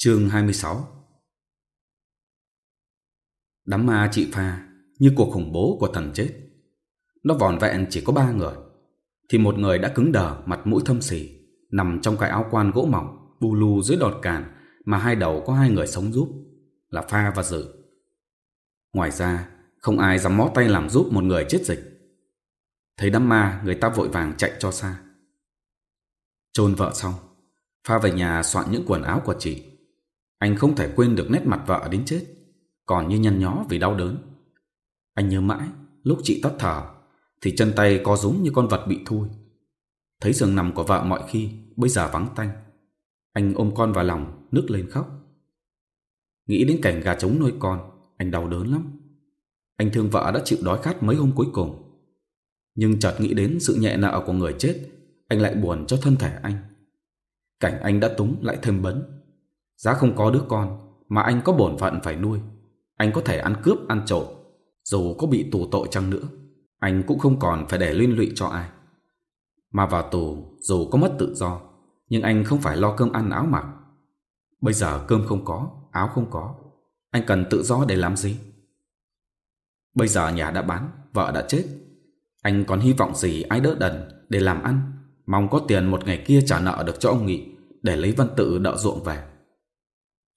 Chương 26 Đám ma chị pha như cuộc khủng bố của thần chết. Nó vòn vẹn chỉ có ba người. Thì một người đã cứng đờ, mặt mũi thâm xì, nằm trong cái áo quan gỗ mỏng, bù lù dưới đọt càn mà hai đầu có hai người sống giúp, là pha và dự. Ngoài ra, không ai dám mó tay làm giúp một người chết dịch. Thấy đám ma, người ta vội vàng chạy cho xa. Trôn vợ xong, pha về nhà soạn những quần áo của chị anh không thể quên được nét mặt vợ đến chết, Còn như nhăn nhó vì đau đớn. Anh nhớ mãi, Lúc chị tắt thở, Thì chân tay co rúm như con vật bị thui. Thấy giường nằm của vợ mọi khi, Bây giờ vắng tanh. Anh ôm con vào lòng, Nước lên khóc. Nghĩ đến cảnh gà trống nuôi con, Anh đau đớn lắm. Anh thương vợ đã chịu đói khát mấy hôm cuối cùng. Nhưng chợt nghĩ đến sự nhẹ nợ của người chết, Anh lại buồn cho thân thể anh. Cảnh anh đã túng lại thêm bấn. Giá không có đứa con mà anh có bổn phận phải nuôi. Anh có thể ăn cướp, ăn trộm. Dù có bị tù tội chăng nữa, anh cũng không còn phải để liên lụy cho ai. Mà vào tù dù có mất tự do, nhưng anh không phải lo cơm ăn áo mặc. Bây giờ cơm không có, áo không có. Anh cần tự do để làm gì? Bây giờ nhà đã bán, vợ đã chết. Anh còn hy vọng gì ai đỡ đần để làm ăn, mong có tiền một ngày kia trả nợ được cho ông Nghị để lấy văn tự đợ ruộng về.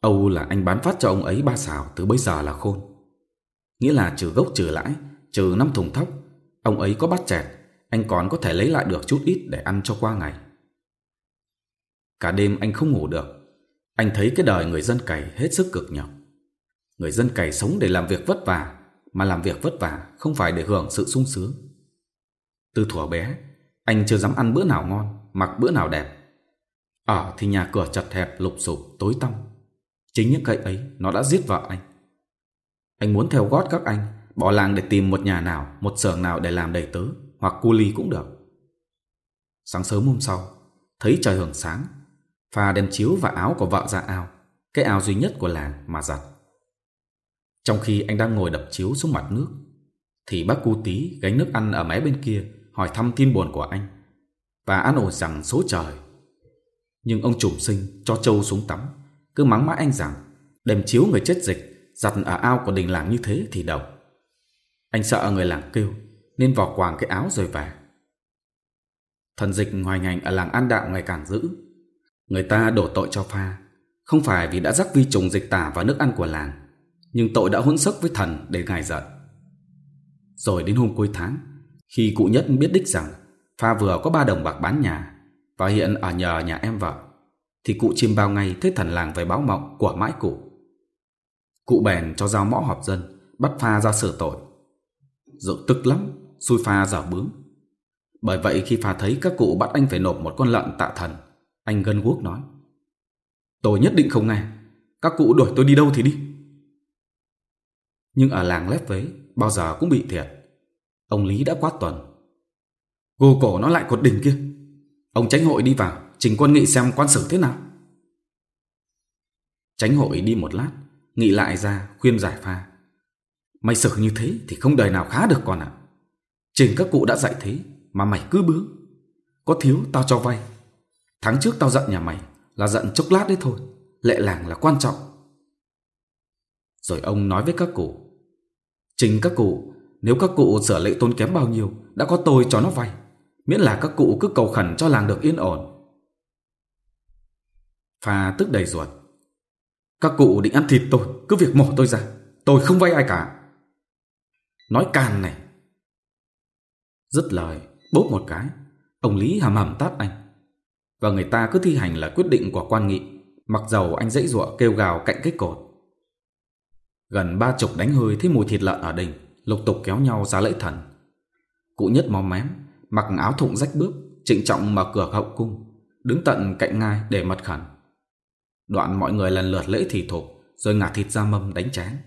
Âu là anh bán phát cho ông ấy ba xào từ bây giờ là khôn. Nghĩa là trừ gốc trừ lãi, trừ năm thùng thóc, ông ấy có bắt chẹt, anh còn có thể lấy lại được chút ít để ăn cho qua ngày. Cả đêm anh không ngủ được, anh thấy cái đời người dân cày hết sức cực nhọc. Người dân cày sống để làm việc vất vả, mà làm việc vất vả không phải để hưởng sự sung sướng. Từ thuở bé, anh chưa dám ăn bữa nào ngon, mặc bữa nào đẹp. Ở thì nhà cửa chật hẹp lục sụp tối tăm Chính những cây ấy nó đã giết vợ anh. Anh muốn theo gót các anh, bỏ làng để tìm một nhà nào, một xưởng nào để làm đầy tớ, hoặc cu ly cũng được. Sáng sớm hôm sau, thấy trời hưởng sáng, pha đem chiếu và áo của vợ ra ao, cái ao duy nhất của làng mà giặt. Trong khi anh đang ngồi đập chiếu xuống mặt nước, thì bác cu tí gánh nước ăn ở mé bên kia hỏi thăm tin buồn của anh và an ủi rằng số trời. Nhưng ông trùm sinh cho trâu xuống tắm cứ mắng mãi anh rằng đèm chiếu người chết dịch giặt ở ao của đình làng như thế thì đâu Anh sợ người làng kêu nên vò quàng cái áo rồi về. Thần dịch hoành hành ở làng An Đạo ngày càng dữ. Người ta đổ tội cho pha, không phải vì đã rắc vi trùng dịch tả vào nước ăn của làng, nhưng tội đã hỗn sức với thần để ngài giận. Rồi đến hôm cuối tháng, khi cụ nhất biết đích rằng pha vừa có ba đồng bạc bán nhà và hiện ở nhờ nhà em vợ, thì cụ chim bao ngày thấy thần làng về báo mộng của mãi cụ. Cụ bèn cho giao mõ họp dân, bắt pha ra sửa tội. Dự tức lắm, xui pha giở bướng. Bởi vậy khi pha thấy các cụ bắt anh phải nộp một con lợn tạ thần, anh gân guốc nói. Tôi nhất định không nghe, các cụ đuổi tôi đi đâu thì đi. Nhưng ở làng lép vế, bao giờ cũng bị thiệt. Ông Lý đã quá tuần. Gồ cổ nó lại cột đỉnh kia. Ông tránh hội đi vào, Trình quân nghị xem quan xử thế nào. Tránh hội đi một lát, Nghị lại ra khuyên giải pha. Mày xử như thế thì không đời nào khá được con ạ? Trình các cụ đã dạy thế Mà mày cứ bướng. Có thiếu tao cho vay. Tháng trước tao giận nhà mày Là giận chốc lát đấy thôi, Lệ làng là quan trọng. Rồi ông nói với các cụ, Trình các cụ, Nếu các cụ sửa lệ tốn kém bao nhiêu, Đã có tôi cho nó vay. Miễn là các cụ cứ cầu khẩn cho làng được yên ổn. Phà tức đầy ruột. Các cụ định ăn thịt tôi, cứ việc mổ tôi ra. Tôi không vay ai cả. Nói can này. Dứt lời, bốp một cái. Ông Lý hầm hầm tát anh. Và người ta cứ thi hành là quyết định của quan nghị. Mặc dầu anh dãy ruộng kêu gào cạnh cái cột. Gần ba chục đánh hơi thấy mùi thịt lợn ở đình. Lục tục kéo nhau ra lễ thần. Cụ nhất mò mém, mặc áo thụng rách bước. Trịnh trọng mở cửa hậu cung. Đứng tận cạnh ngai để mật khẩn. Đoạn mọi người lần lượt lễ thì thục, Rồi ngả thịt ra mâm đánh chén.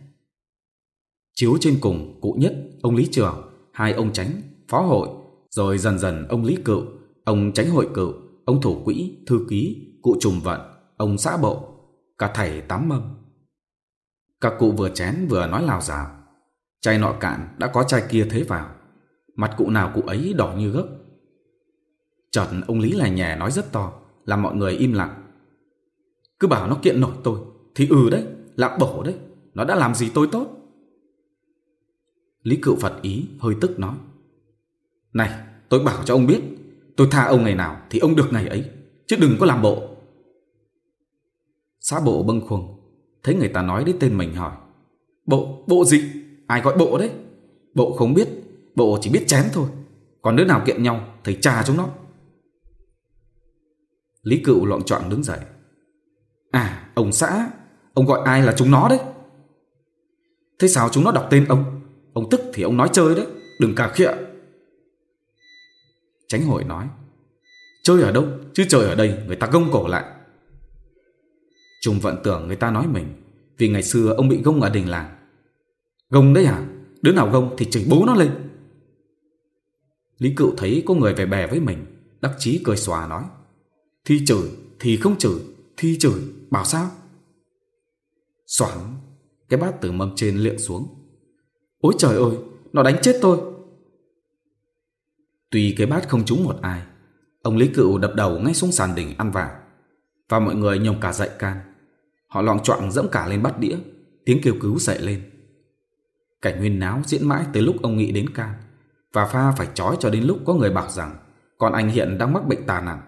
Chiếu trên cùng, cụ nhất, Ông Lý Trường, Hai ông Tránh Phó hội, Rồi dần dần ông Lý Cựu, Ông Tránh hội cựu, Ông Thủ Quỹ, Thư Ký, Cụ Trùm Vận, Ông Xã Bộ, Cả thầy tám mâm. Các cụ vừa chén vừa nói lào rào. Chai nọ cạn đã có chai kia thế vào. Mặt cụ nào cụ ấy đỏ như gấc. Chợt ông Lý là nhà nói rất to, Làm mọi người im lặng. Cứ bảo nó kiện nổi tôi Thì ừ đấy, lạm bổ đấy Nó đã làm gì tôi tốt Lý cựu Phật ý hơi tức nói Này tôi bảo cho ông biết Tôi tha ông ngày nào thì ông được ngày ấy Chứ đừng có làm bộ xá bộ bâng khuâng Thấy người ta nói đến tên mình hỏi Bộ, bộ gì? Ai gọi bộ đấy? Bộ không biết Bộ chỉ biết chém thôi Còn đứa nào kiện nhau Thầy trà chúng nó Lý cựu loạn trọng đứng dậy À, ông xã, ông gọi ai là chúng nó đấy. Thế sao chúng nó đọc tên ông? Ông tức thì ông nói chơi đấy, đừng cà khịa. Tránh hội nói, chơi ở đâu, chứ trời ở đây người ta gông cổ lại. Trung vận tưởng người ta nói mình, vì ngày xưa ông bị gông ở đình làng. Gông đấy à, đứa nào gông thì chửi bố nó lên. Lý cựu thấy có người về bè với mình, đắc chí cười xòa nói, thì chửi thì không chửi, Thi chửi, bảo sao? Xoảng Cái bát từ mâm trên liệng xuống. Ôi trời ơi, Nó đánh chết tôi. Tuy cái bát không trúng một ai, Ông Lý Cựu đập đầu ngay xuống sàn đỉnh ăn vào Và mọi người nhồng cả dậy can. Họ loạn choạng dẫm cả lên bát đĩa, Tiếng kêu cứu dậy lên. Cảnh huyên náo diễn mãi tới lúc ông nghĩ đến can, Và pha phải trói cho đến lúc có người bảo rằng, Con anh hiện đang mắc bệnh tà nặng.